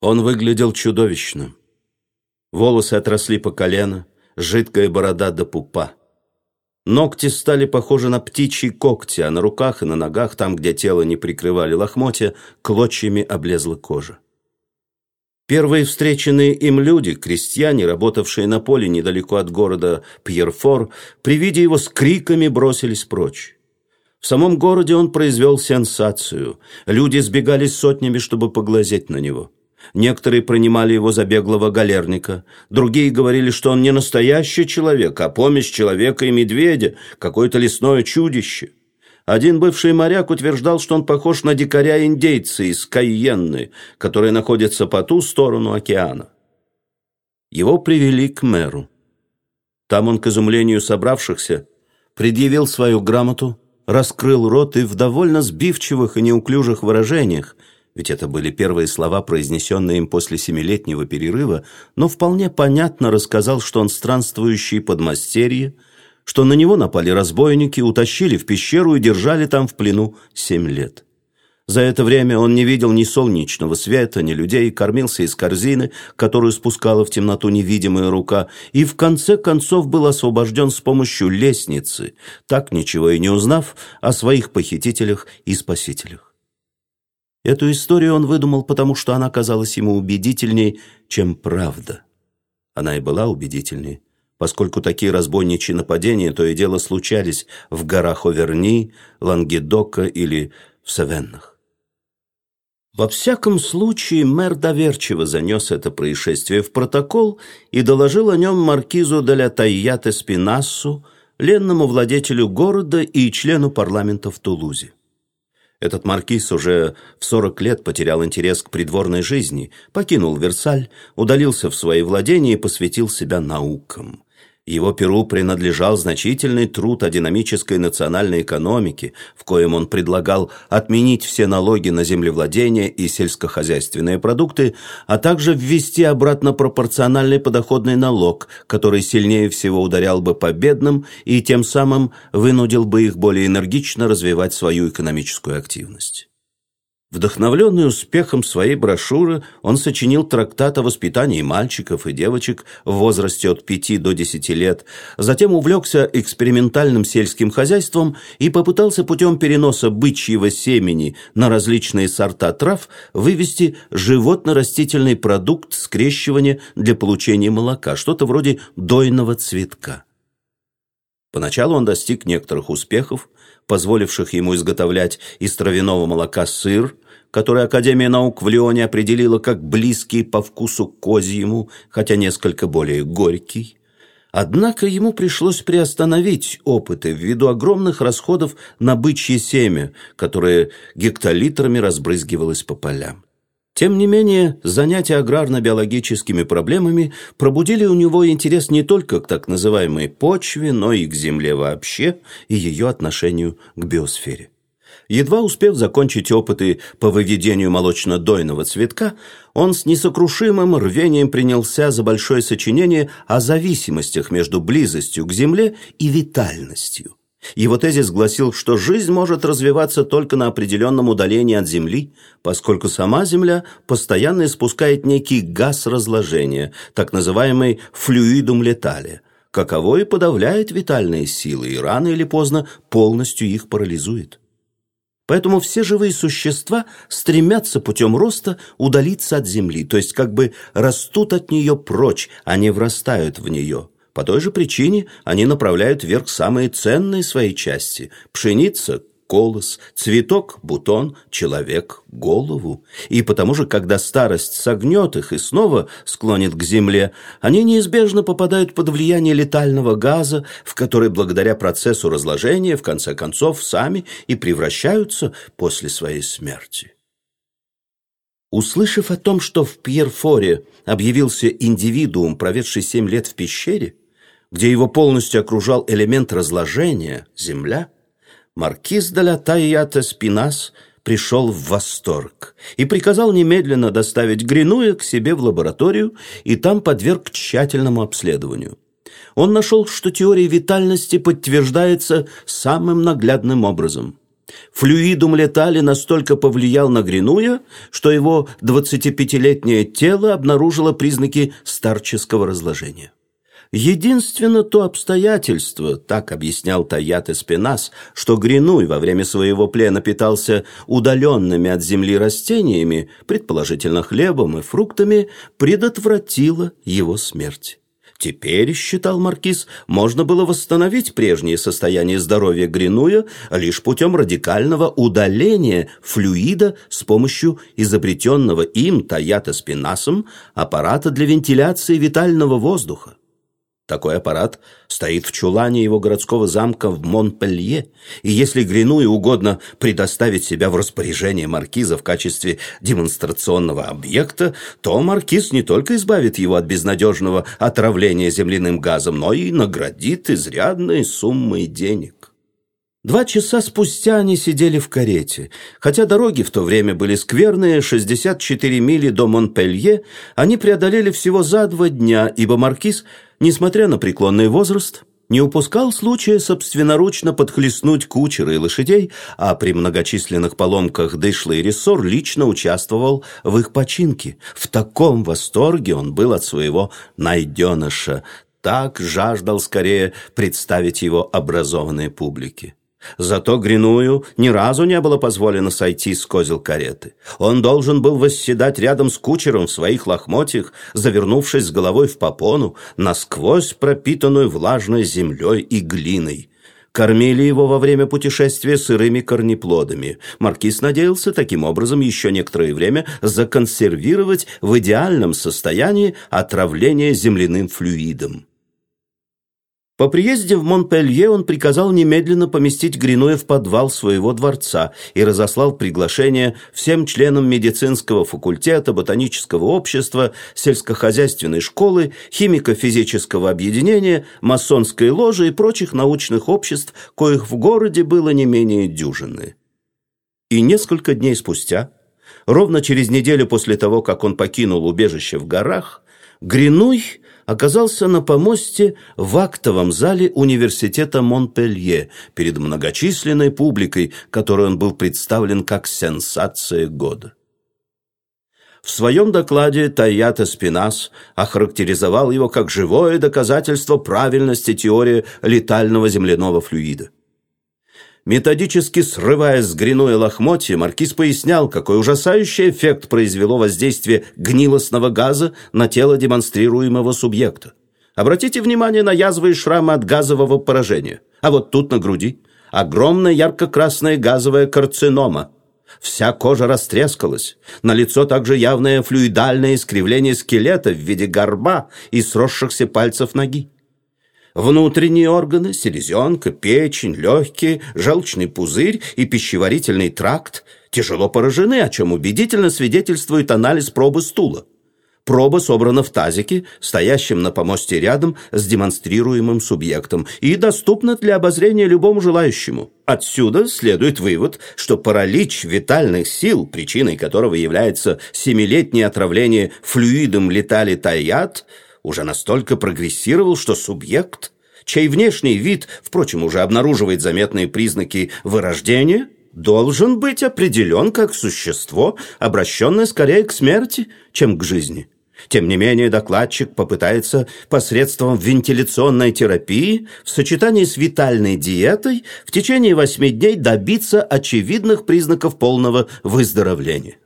Он выглядел чудовищно. Волосы отросли по колено, жидкая борода до пупа. Ногти стали похожи на птичьи когти, а на руках и на ногах, там, где тело не прикрывали лохмотья, клочьями облезла кожа. Первые встреченные им люди, крестьяне, работавшие на поле недалеко от города Пьерфор, при виде его с криками бросились прочь. В самом городе он произвел сенсацию. Люди сбегались сотнями, чтобы поглазеть на него. Некоторые принимали его за беглого галерника, другие говорили, что он не настоящий человек, а помесь человека и медведя, какое-то лесное чудище. Один бывший моряк утверждал, что он похож на дикаря-индейца из Кайенны, который находится по ту сторону океана. Его привели к мэру. Там он, к изумлению собравшихся, предъявил свою грамоту, раскрыл рот и в довольно сбивчивых и неуклюжих выражениях ведь это были первые слова, произнесенные им после семилетнего перерыва, но вполне понятно рассказал, что он странствующий подмастерье, что на него напали разбойники, утащили в пещеру и держали там в плену семь лет. За это время он не видел ни солнечного света, ни людей, кормился из корзины, которую спускала в темноту невидимая рука, и в конце концов был освобожден с помощью лестницы, так ничего и не узнав о своих похитителях и спасителях. Эту историю он выдумал, потому что она казалась ему убедительней, чем правда. Она и была убедительней, поскольку такие разбойничьи нападения то и дело случались в горах Оверни, Лангедока или в Савеннах. Во всяком случае, мэр доверчиво занес это происшествие в протокол и доложил о нем маркизу де ля Тайяте Спинассу, ленному владетелю города и члену парламента в Тулузе. Этот маркиз уже в 40 лет потерял интерес к придворной жизни, покинул Версаль, удалился в свои владения и посвятил себя наукам. Его перу принадлежал значительный труд о динамической национальной экономике, в коем он предлагал отменить все налоги на землевладение и сельскохозяйственные продукты, а также ввести обратно пропорциональный подоходный налог, который сильнее всего ударял бы по бедным и тем самым вынудил бы их более энергично развивать свою экономическую активность. Вдохновленный успехом своей брошюры, он сочинил трактат о воспитании мальчиков и девочек в возрасте от 5 до 10 лет, затем увлекся экспериментальным сельским хозяйством и попытался путем переноса бычьего семени на различные сорта трав вывести животно-растительный продукт скрещивания для получения молока, что-то вроде дойного цветка. Поначалу он достиг некоторых успехов, позволивших ему изготовлять из травяного молока сыр, который Академия наук в Лионе определила как близкий по вкусу козьему, хотя несколько более горький. Однако ему пришлось приостановить опыты ввиду огромных расходов на бычье семя, которое гектолитрами разбрызгивалось по полям. Тем не менее, занятия аграрно-биологическими проблемами пробудили у него интерес не только к так называемой почве, но и к земле вообще и ее отношению к биосфере. Едва успев закончить опыты по выведению молочно-дойного цветка, он с несокрушимым рвением принялся за большое сочинение о зависимостях между близостью к Земле и витальностью. Его тезис гласил, что жизнь может развиваться только на определенном удалении от Земли, поскольку сама Земля постоянно испускает некий газ разложения, так называемый флюидум летали, каково и подавляет витальные силы и рано или поздно полностью их парализует. Поэтому все живые существа стремятся путем роста удалиться от Земли, то есть как бы растут от нее прочь, а не врастают в нее. По той же причине они направляют вверх самые ценные свои части – пшеница – колос, цветок – бутон, человек – голову. И потому же, когда старость согнет их и снова склонит к земле, они неизбежно попадают под влияние летального газа, в который благодаря процессу разложения в конце концов сами и превращаются после своей смерти. Услышав о том, что в Пьерфоре объявился индивидуум, проведший семь лет в пещере, где его полностью окружал элемент разложения – земля, маркиз де ла Тайята Спинас пришел в восторг и приказал немедленно доставить Гринуя к себе в лабораторию и там подверг тщательному обследованию. Он нашел, что теория витальности подтверждается самым наглядным образом. Флюидум летали настолько повлиял на Гринуя, что его 25-летнее тело обнаружило признаки старческого разложения. Единственно то обстоятельство, так объяснял Таят Эспинас, что Гринуй во время своего плена питался удаленными от земли растениями, предположительно хлебом и фруктами, предотвратило его смерть. Теперь, считал Маркиз, можно было восстановить прежнее состояние здоровья Гринуя лишь путем радикального удаления флюида с помощью изобретенного им Таята Спинасом аппарата для вентиляции витального воздуха. Такой аппарат стоит в чулане его городского замка в Монпелье, и если Гриную угодно предоставить себя в распоряжение маркиза в качестве демонстрационного объекта, то маркиз не только избавит его от безнадежного отравления земляным газом, но и наградит изрядной суммой денег. Два часа спустя они сидели в карете. Хотя дороги в то время были скверные, 64 мили до Монпелье, они преодолели всего за два дня, ибо маркиз – несмотря на преклонный возраст, не упускал случая собственноручно подхлестнуть кучера и лошадей, а при многочисленных поломках Дышла и Рессор лично участвовал в их починке. В таком восторге он был от своего найденыша, так жаждал скорее представить его образованной публике. Зато Гриную ни разу не было позволено сойти с козел кареты. Он должен был восседать рядом с кучером в своих лохмотьях, завернувшись с головой в попону, насквозь пропитанную влажной землей и глиной. Кормили его во время путешествия сырыми корнеплодами. Маркиз надеялся таким образом еще некоторое время законсервировать в идеальном состоянии отравление земляным флюидом. По приезде в Монпелье он приказал немедленно поместить Гринуя в подвал своего дворца и разослал приглашение всем членам медицинского факультета, ботанического общества, сельскохозяйственной школы, химико-физического объединения, масонской ложи и прочих научных обществ, коих в городе было не менее дюжины. И несколько дней спустя, ровно через неделю после того, как он покинул убежище в горах, Гринуй оказался на помосте в актовом зале университета Монпелье перед многочисленной публикой, которой он был представлен как сенсация года. В своем докладе Таята Спинас охарактеризовал его как живое доказательство правильности теории летального земляного флюида. Методически срывая с гряное лохмотья, маркиз пояснял, какой ужасающий эффект произвело воздействие гнилостного газа на тело демонстрируемого субъекта. Обратите внимание на язвы и шрамы от газового поражения. А вот тут на груди огромная ярко-красная газовая карцинома. Вся кожа растрескалась. На лицо также явное флюидальное искривление скелета в виде горба и сросшихся пальцев ноги. Внутренние органы, селезенка, печень, легкие, желчный пузырь и пищеварительный тракт тяжело поражены, о чем убедительно свидетельствует анализ пробы стула. Проба собрана в тазике, стоящем на помосте рядом с демонстрируемым субъектом, и доступна для обозрения любому желающему. Отсюда следует вывод, что паралич витальных сил, причиной которого является семилетнее отравление флюидом летали таят – уже настолько прогрессировал, что субъект, чей внешний вид, впрочем, уже обнаруживает заметные признаки вырождения, должен быть определен как существо, обращенное скорее к смерти, чем к жизни. Тем не менее, докладчик попытается посредством вентиляционной терапии в сочетании с витальной диетой в течение восьми дней добиться очевидных признаков полного выздоровления.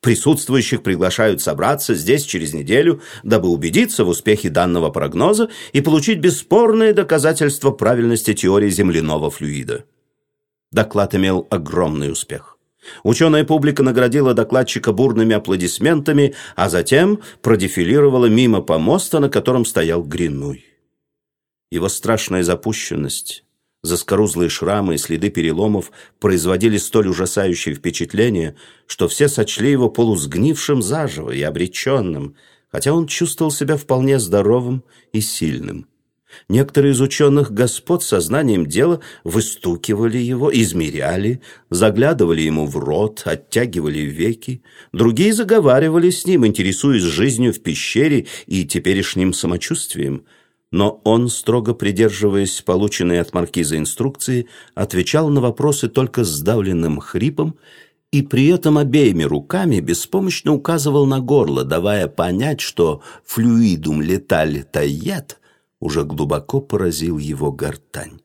Присутствующих приглашают собраться здесь через неделю, дабы убедиться в успехе данного прогноза и получить бесспорное доказательство правильности теории земляного флюида. Доклад имел огромный успех. Ученая публика наградила докладчика бурными аплодисментами, а затем продефилировала мимо помоста, на котором стоял Гринуй. Его страшная запущенность, Заскорузлые шрамы и следы переломов производили столь ужасающее впечатление, что все сочли его полусгнившим заживо и обреченным, хотя он чувствовал себя вполне здоровым и сильным. Некоторые из ученых господ сознанием дела выстукивали его, измеряли, заглядывали ему в рот, оттягивали веки. Другие заговаривали с ним, интересуясь жизнью в пещере и теперешним самочувствием – но он, строго придерживаясь полученной от маркиза инструкции, отвечал на вопросы только сдавленным хрипом и при этом обеими руками беспомощно указывал на горло, давая понять, что флюидум леталь тайет уже глубоко поразил его гортань.